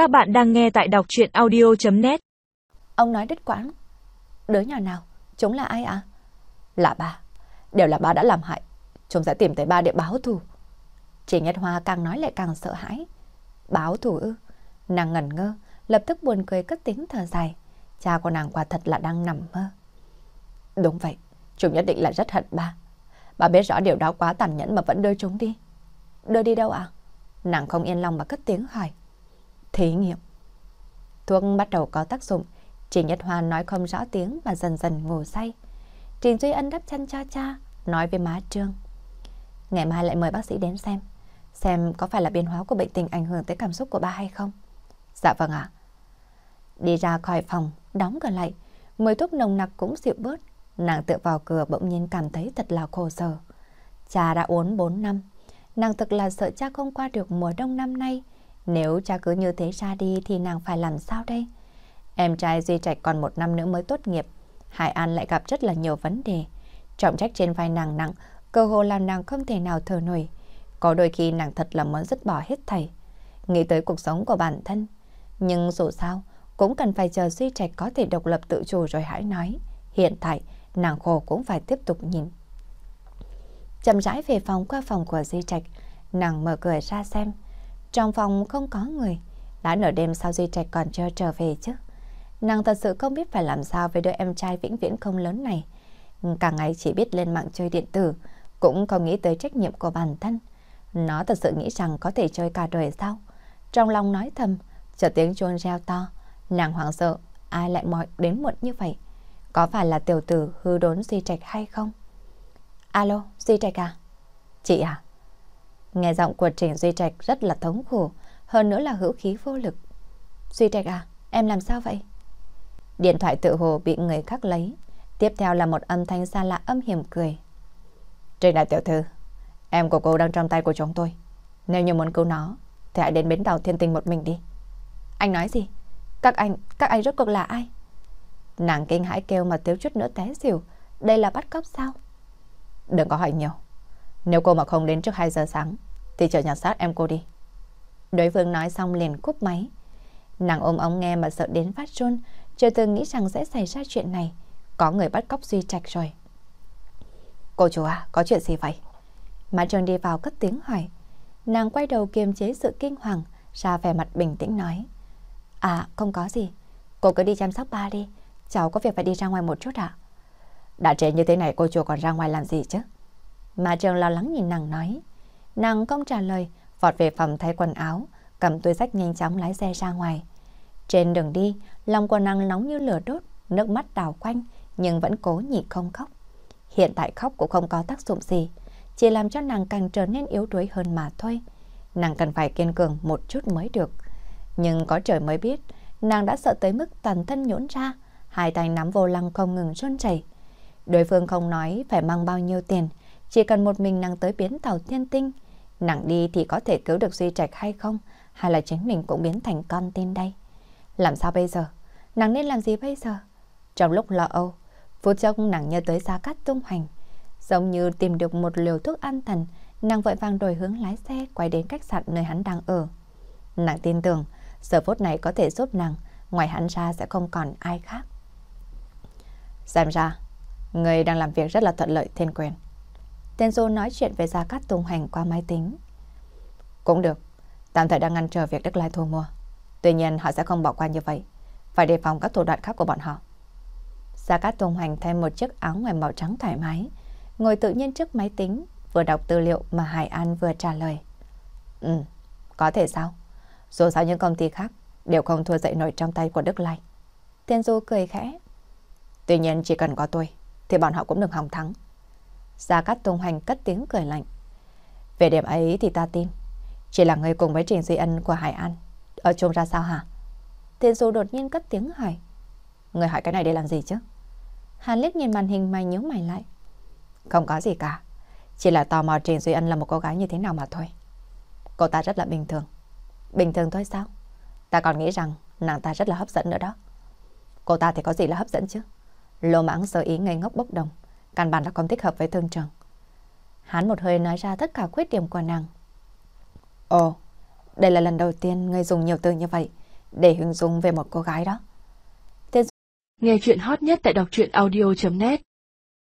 Các bạn đang nghe tại đọc chuyện audio.net Ông nói đứt quãng. Đứa nhỏ nào? Chúng là ai ạ? Là ba. Đều là ba đã làm hại. Chúng sẽ tìm tới ba để báo thù. Chị Nhất Hoa càng nói lại càng sợ hãi. Báo thù ư? Nàng ngẩn ngơ, lập tức buồn cười cất tiếng thở dài. Cha của nàng quả thật là đang nằm mơ. Đúng vậy, chúng nhất định là rất hận ba. Bà biết rõ điều đó quá tàn nhẫn mà vẫn đưa chúng đi. Đưa đi đâu ạ? Nàng không yên lòng mà cất tiếng hỏi. Thí nghiệm. Thuốc bắt đầu có tác dụng. Trình Nhất Hoa nói không rõ tiếng và dần dần ngủ say. Trình Duy Ân đắp chăn cho cha, nói với má Trương. Ngày mai lại mời bác sĩ đến xem. Xem có phải là biến hóa của bệnh tình ảnh hưởng tới cảm xúc của ba hay không? Dạ vâng ạ. Đi ra khỏi phòng, đóng cửa lại. Mùi thuốc nồng nặc cũng dịu bớt. Nàng tựa vào cửa bỗng nhiên cảm thấy thật là khổ sở. Cha đã uống 4 năm. Nàng thực là sợ cha không qua được mùa đông năm nay. Nếu cha cứ như thế ra đi thì nàng phải làm sao đây? Em trai Duy Trạch còn một năm nữa mới tốt nghiệp. Hải An lại gặp rất là nhiều vấn đề. Trọng trách trên vai nàng nặng, cơ hồ làm nàng không thể nào thở nổi. Có đôi khi nàng thật là muốn dứt bỏ hết thảy. Nghĩ tới cuộc sống của bản thân. Nhưng dù sao, cũng cần phải chờ Duy Trạch có thể độc lập tự chủ rồi hãy nói. Hiện tại, nàng khổ cũng phải tiếp tục nhìn. Chậm rãi về phòng qua phòng của Duy Trạch, nàng mở cửa ra xem. Trong phòng không có người, đã nửa đêm sao Duy Trạch còn chưa trở về chứ. Nàng thật sự không biết phải làm sao với đứa em trai vĩnh viễn không lớn này. Cả ngày chỉ biết lên mạng chơi điện tử, cũng không nghĩ tới trách nhiệm của bản thân. Nó thật sự nghĩ rằng có thể chơi cả đời sao? Trong lòng nói thầm, chờ tiếng chuông reo to, nàng hoảng sợ, ai lại mọi đến muộn như vậy? Có phải là tiểu tử hư đốn Duy Trạch hay không? Alo, Duy Trạch à? Chị à? Nghe giọng của Trình Duy Trạch rất là thống khổ, hơn nữa là hữu khí vô lực. Duy Trạch à, em làm sao vậy? Điện thoại tự hồ bị người khác lấy. Tiếp theo là một âm thanh xa lạ âm hiểm cười. Trình đại tiểu thư, em của cô đang trong tay của chúng tôi. Nếu như muốn cứu nó, thì hãy đến bến tàu thiên tình một mình đi. Anh nói gì? Các anh, các anh rốt cuộc là ai? Nàng kinh hãi kêu mà thiếu chút nữa té xỉu. Đây là bắt cóc sao? Đừng có hỏi nhiều. Nếu cô mà không đến trước 2 giờ sáng, thì chờ nhà xác em cô đi. Đối phương nói xong liền cúp máy. Nàng ôm ống nghe mà sợ đến phát run, chưa từng nghĩ rằng sẽ xảy ra chuyện này. Có người bắt cóc Duy Trạch rồi. Cô chú à, có chuyện gì vậy? Mã Trường đi vào cất tiếng hỏi. Nàng quay đầu kiềm chế sự kinh hoàng, ra vẻ mặt bình tĩnh nói. À, không có gì. Cô cứ đi chăm sóc ba đi. Cháu có việc phải đi ra ngoài một chút ạ. Đã trễ như thế này cô chùa còn ra ngoài làm gì chứ? Mà Trường lo lắng nhìn nàng nói. Nàng không trả lời, vọt về phòng thay quần áo, cầm túi sách nhanh chóng lái xe ra ngoài. Trên đường đi, lòng của nàng nóng như lửa đốt, nước mắt đào quanh, nhưng vẫn cố nhịn không khóc. Hiện tại khóc cũng không có tác dụng gì, chỉ làm cho nàng càng trở nên yếu đuối hơn mà thôi. Nàng cần phải kiên cường một chút mới được. Nhưng có trời mới biết, nàng đã sợ tới mức toàn thân nhũn ra, hai tay nắm vô lăng không ngừng run chảy. Đối phương không nói phải mang bao nhiêu tiền, chỉ cần một mình nàng tới biến tàu thiên tinh. Nàng đi thì có thể cứu được Duy Trạch hay không, hay là chính mình cũng biến thành con tin đây. Làm sao bây giờ? Nàng nên làm gì bây giờ? Trong lúc lo âu, phút chốc nàng nhớ tới Gia Cát tung hành. Giống như tìm được một liều thuốc an thần, nàng vội vàng đổi hướng lái xe quay đến khách sạn nơi hắn đang ở. Nàng tin tưởng, giờ phút này có thể giúp nàng, ngoài hắn ra sẽ không còn ai khác. Xem ra, người đang làm việc rất là thuận lợi thiên quyền. Tên Du nói chuyện về Gia Cát tung hành qua máy tính. Cũng được, tạm thời đang ngăn trở việc Đức Lai thu mua. Tuy nhiên họ sẽ không bỏ qua như vậy, phải đề phòng các thủ đoạn khác của bọn họ. Gia Cát Tùng Hành thêm một chiếc áo ngoài màu trắng thoải mái, ngồi tự nhiên trước máy tính, vừa đọc tư liệu mà Hải An vừa trả lời. Ừ, có thể sao? Dù sao những công ty khác đều không thua dậy nổi trong tay của Đức Lai. Tiên Du cười khẽ. Tuy nhiên chỉ cần có tôi, thì bọn họ cũng đừng hòng thắng. Gia Cát Tùng Hành cất tiếng cười lạnh. Về điểm ấy thì ta tin, chỉ là người cùng với Trình Duy Ân của Hải An ở chung ra sao hả? Thiên Du đột nhiên cất tiếng hỏi. Người hỏi cái này để làm gì chứ? Hàn liếc nhìn màn hình mày nhớ mày lại. Không có gì cả. Chỉ là tò mò Trình Duy Ân là một cô gái như thế nào mà thôi. Cô ta rất là bình thường. Bình thường thôi sao? Ta còn nghĩ rằng nàng ta rất là hấp dẫn nữa đó. Cô ta thì có gì là hấp dẫn chứ? Lô mãng sơ ý ngây ngốc bốc đồng. Căn bản là không thích hợp với thương trường. Hắn một hơi nói ra tất cả khuyết điểm của nàng. Ồ, đây là lần đầu tiên ngươi dùng nhiều từ như vậy. để hình dung về một cô gái đó. Nghe chuyện hot nhất tại đọc truyện audio.net